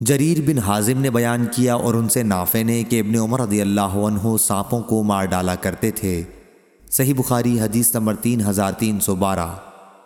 جریر بن حازم نے بیان کیا اور ان سے نافع نے کہ ابن عمر رضی اللہ عنہ سانپوں کو مار ڈالا کرتے تھے۔ صحیح بخاری حدیث نمبر تین ہزار تین سو بارہ۔